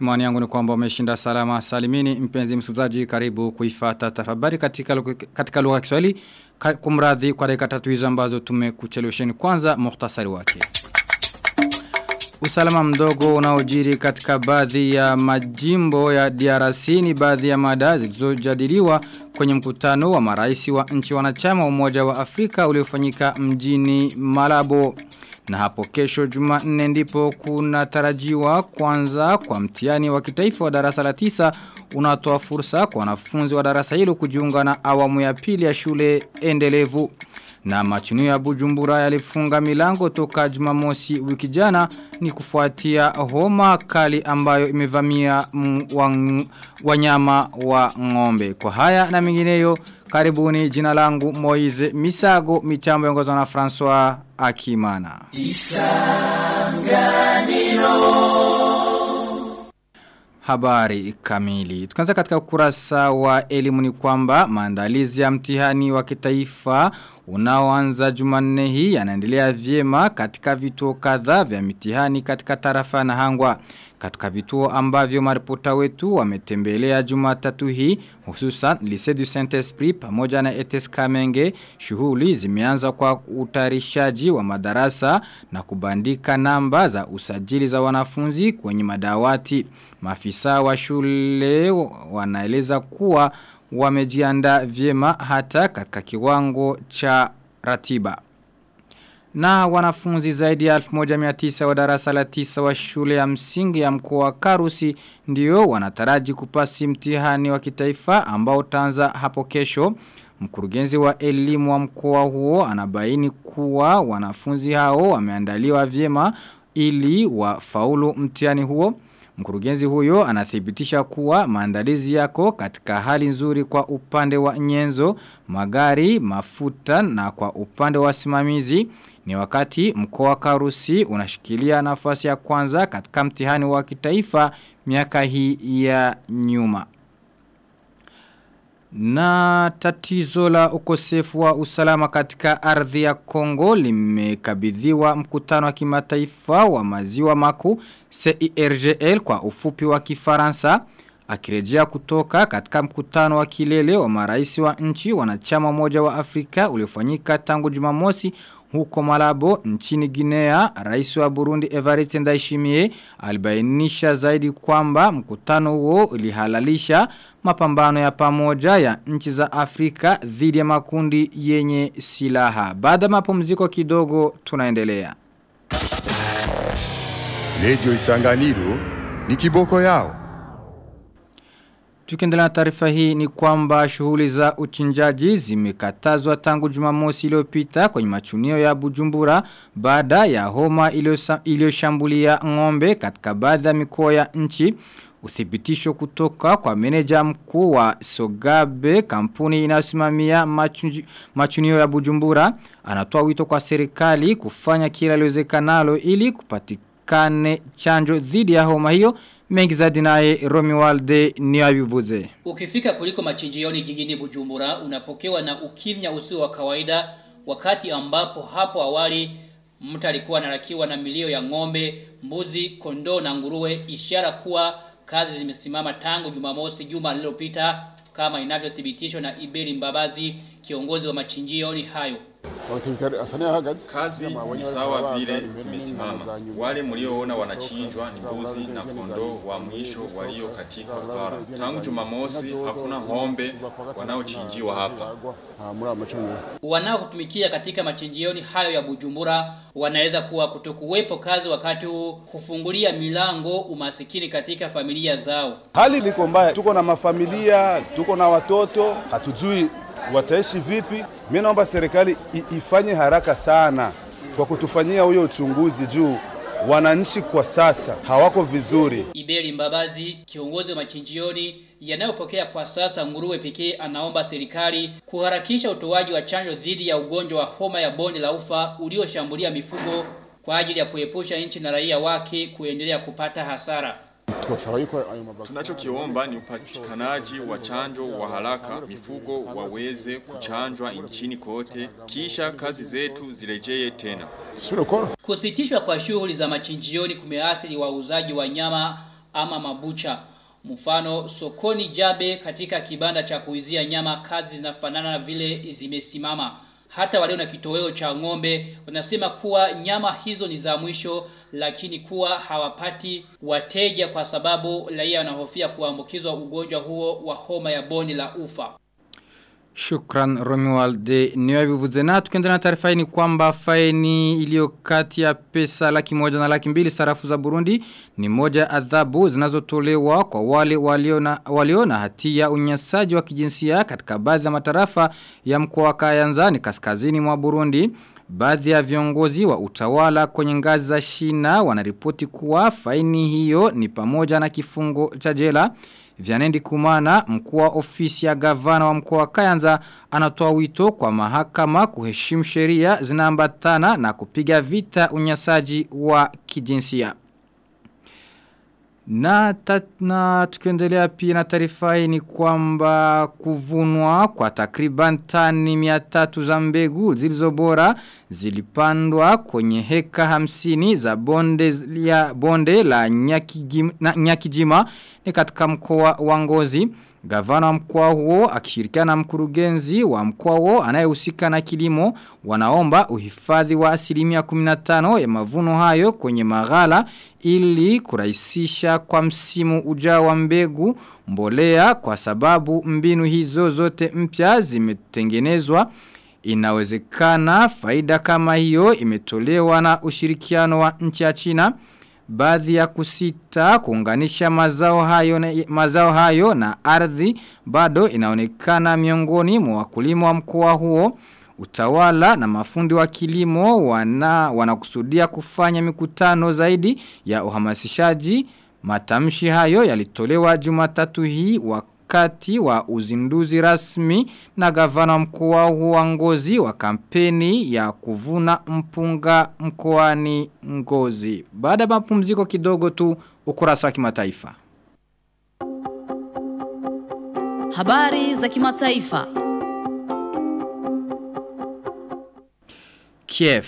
Imani yangu ni kwamba umeshinda salama salimini mpenzi msikilizaji karibu kuifata tafabari katika katika lugha ya Kiswahili kumradhi kwa dakika tatu hizo ambazo tumekuchelewesheni kwanza muhtasari wake. Usalama mdogo unaojiri katika baadhi ya majimbo ya DRC ni baadhi ya mada zilizojadiliwa kwenye mkutano wa marais wa nchi wanachama umoja wa Afrika uliofanyika mjini Malabo. Na hapo kesho jumanne ndipo kuna tarajiwa kwanza kwa mtiani wa kitaifa wa darasa la tisa unatoa fursa kwa wanafunzi wa darasa hilo kujiunga na awamu ya pili ya shule endelevu. Na machunio ya bujumbura yalifunga milango toka jumamosi wiki jana ni kufuatia homa kali ambayo imevamia wanyama wa ngombe. Kwa haya na mingineyo karibuni jina langu moise Misago mitambo yongozwa na François Akimana. Isanganiro Habari kamili. Tukanza katika ukurasa wa elimu ni kwamba maandalizi ya mtihani wa kitaifa unaoanza Jumanne hii yanaendelea vyema katika vituo kadhaa vya mitihani katika tarafa na hangwa. Katika vituo ambavyo maripota wetu wametembelea Jumatatu hii hususan Lycée du Saint-Esprit pamoja na ETS Kamenge shughuli zimeanza kwa utayarishaji wa madarasa na kubandika namba za usajili za wanafunzi kwenye madawati. Maafisa wa shule wanaeleza kuwa wamejiandaa vyema hata katika kiwango cha ratiba. Na wanafunzi zaidi ya 1900 wa darasa la 9 wa shule ya msingi ya mkoa wa Karusi ndio wanataraji kupasi mtihani wa kitaifa ambao utaanza hapo kesho. Mkurugenzi wa elimu wa mkoa huo anabaini kuwa wanafunzi hao wameandaliwa vyema ili wafaulu mtihani huo. Mkurugenzi huyo anathibitisha kuwa maandalizi yako katika hali nzuri kwa upande wa nyenzo, magari, mafuta na kwa upande wa simamizi. Ni wakati mkoa wa Karusi unashikilia nafasi ya kwanza katika mtihani wa kitaifa miaka hii ya nyuma. Na tatizo la ukosefu wa usalama katika ardhi ya Kongo limekabidhiwa mkutano wa kimataifa wa maziwa maku CIRGL kwa ufupi wa kifaransa. Akirejea kutoka katika mkutano wa kilele wa maraisi wa nchi wanachama moja wa Afrika uliofanyika tangu jumamosi huko Malabo nchini Guinea, rais wa Burundi Evariste Ndayishimiye alibainisha zaidi kwamba mkutano huo ulihalalisha mapambano ya pamoja ya nchi za Afrika dhidi ya makundi yenye silaha. Baada ya mapumziko kidogo tunaendelea. Lejo Isanganiro ni kiboko yao. Tukiendelea na taarifa hii ni kwamba shughuli za uchinjaji zimekatazwa tangu Jumamosi iliyopita kwenye machunio ya Bujumbura baada ya homa iliyoshambulia ng'ombe katika baadhi ya ya nchi. Uthibitisho kutoka kwa meneja mkuu wa Sogabe kampuni inayosimamia machunio ya Bujumbura anatoa wito kwa serikali kufanya kila liwezekanalo ili kupatikane chanjo dhidi ya homa hiyo mengi zaidi naye ni Niyabivuze. Ukifika kuliko machinjioni jijini Bujumbura unapokewa na ukimya usio wa kawaida wakati ambapo hapo awali mtu alikuwa anarakiwa na milio ya ng'ombe, mbuzi, kondoo na nguruwe ishara kuwa kazi zimesimama tangu Jumamosi juma lililopita kama inavyothibitishwa na Iberi Mbabazi kiongozi wa machinjioni hayo. Kazi ni sawa vile zimesimama. Wale mlioona wanachinjwa ni mbuzi na kondoo wa mwisho walio katika bara. Tangu Jumamosi hakuna ng'ombe wanaochinjiwa hapa. Wanaotumikia katika machinjioni hayo ya Bujumbura wanaweza kuwa kutokuwepo kazi wakati huu kufungulia milango umasikini katika familia zao. Hali liko mbaya, tuko na mafamilia, tuko na watoto, hatujui wataishi vipi. Mimi naomba serikali ifanye haraka sana kwa kutufanyia huyo uchunguzi juu wananchi kwa sasa hawako vizuri. Iberi Mbabazi, kiongozi wa machinjioni yanayopokea kwa sasa nguruwe pekee, anaomba serikali kuharakisha utoaji wa chanjo dhidi ya ugonjwa wa homa ya bonde la ufa ulioshambulia mifugo kwa ajili ya kuepusha nchi na raia wake kuendelea kupata hasara. Tunachokiomba ni upatikanaji wa chanjo wa haraka, mifugo waweze kuchanjwa nchini kote, kisha kazi zetu zirejee tena. Kusitishwa kwa shughuli za machinjioni kumeathiri wauzaji wa nyama ama mabucha. Mfano sokoni Jabe katika kibanda cha kuizia nyama kazi zinafanana na vile zimesimama. Hata walio na kitoweo cha ng'ombe wanasema kuwa nyama hizo ni za mwisho lakini kuwa hawapati wateja kwa sababu raia wanahofia kuambukizwa ugonjwa huo wa homa ya boni la ufa. Shukran Romuald. Niyo bivuze na? Tukiendelea na taarifa hii ni kwamba faini iliyo kati ya pesa laki moja na laki mbili sarafu za Burundi ni moja adhabu zinazotolewa kwa wale waliona waliona hatia unyasaji wa kijinsia katika baadhi ya matarafa ya mkoa wa Kayanza ni kaskazini mwa Burundi Baadhi ya viongozi wa utawala kwenye ngazi za shina wanaripoti kuwa faini hiyo ni pamoja na kifungo cha jela Vyanendi kumana mkuu wa ofisi ya gavana wa mkoa wa Kayanza anatoa wito kwa mahakama kuheshimu sheria zinaambatana na kupiga vita unyasaji wa kijinsia. Na, tat, na tukiendelea pia na taarifa ni kwamba kuvunwa kwa takriban tani 300 za mbegu zilizobora zilipandwa kwenye heka hamsini za bonde ya bonde la nyakijima ni katika mkoa wa Ngozi. Gavana wa mkoa huo akishirikiana na mkurugenzi wa mkoa huo anayehusika na kilimo wanaomba uhifadhi wa asilimia 15 ya mavuno hayo kwenye maghala ili kurahisisha kwa msimu ujao wa mbegu mbolea kwa sababu mbinu hizo zote mpya zimetengenezwa inawezekana faida kama hiyo imetolewa na ushirikiano wa nchi ya China baadhi ya kusita kuunganisha mazao hayo na, mazao hayo na ardhi bado inaonekana miongoni mwa wakulima wa mkoa huo. Utawala na mafundi wa kilimo wana wanakusudia kufanya mikutano zaidi ya uhamasishaji. Matamshi hayo yalitolewa Jumatatu hii wakati wa uzinduzi rasmi na gavana mkua huangozi wa Ngozi wa kampeni ya kuvuna mpunga mkoani Ngozi. Baada ya mapumziko kidogo tu ukurasa wa kimataifa. Habari za kimataifa. Kiev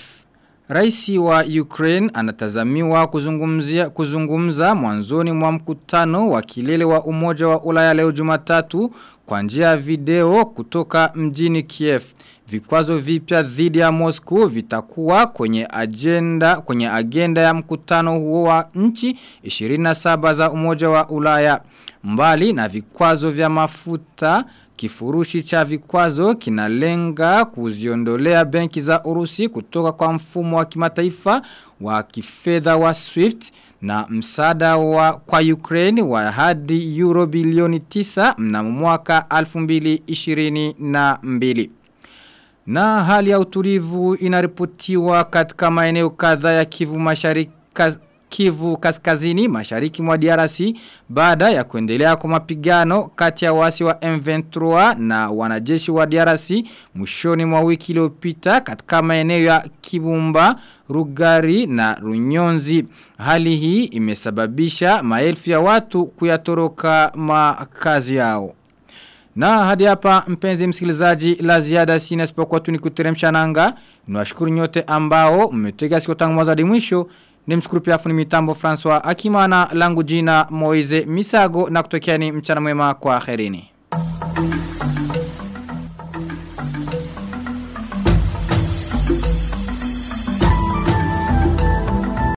Raisi wa Ukraine anatazamiwa kuzungumzia kuzungumza mwanzoni mwa mkutano wa kilele wa umoja wa ulaya leo jumatatu kwa njia ya video kutoka mjini Kiev. Vikwazo vipya dhidi ya Moscow vitakuwa kwenye agenda kwenye agenda ya mkutano huo wa nchi 27 za umoja wa ulaya. Mbali na vikwazo vya mafuta Kifurushi cha vikwazo kinalenga kuziondolea benki za Urusi kutoka kwa mfumo wa kimataifa wa kifedha wa SWIFT na msada wa kwa Ukraine wa hadi euro bilioni 9 mnamo mwaka 2022. Na hali ya utulivu inaripotiwa katika maeneo kadhaa ya Kivu Mashariki Kivu kaskazini mashariki mwa DRC baada ya kuendelea kwa mapigano kati ya wasi wa M23 na wanajeshi wa DRC mwishoni mwa wiki iliyopita katika maeneo ya Kibumba, Rugari na Runyonzi. Hali hii imesababisha maelfu ya watu kuyatoroka makazi yao. Na hadi hapa mpenzi msikilizaji la ziada sina sipokuwa tu nikuteremsha nanga. Niwashukuru nyote ambao mmetega siku tangu mwanzo hadi mwisho. Nimshukuru pia fundi mitambo François Akimana langu jina Moize Misago na kutokea ni mchana mwema kwa akhirini.